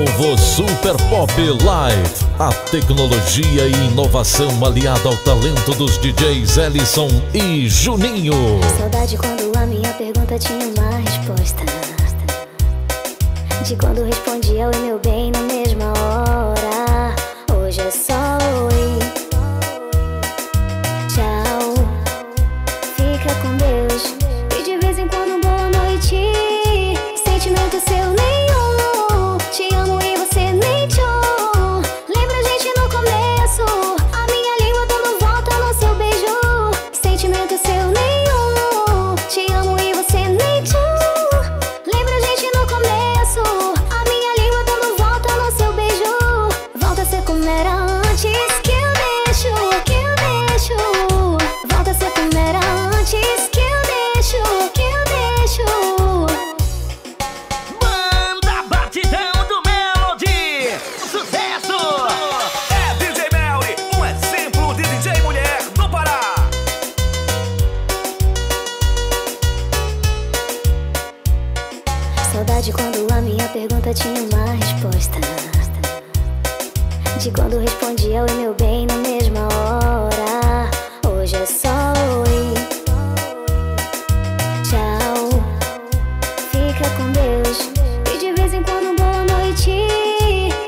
Novo Super Pop Live. A tecnologia e inovação aliada ao talento dos DJs Ellison e Juninho. Saudade quando a minha pergunta tinha uma resposta. De quando respondia oi meu bem na mesma hora. Hoje é só Saudade quando a minha pergunta tinha uma resposta. De quando respondia oi meu bem no meu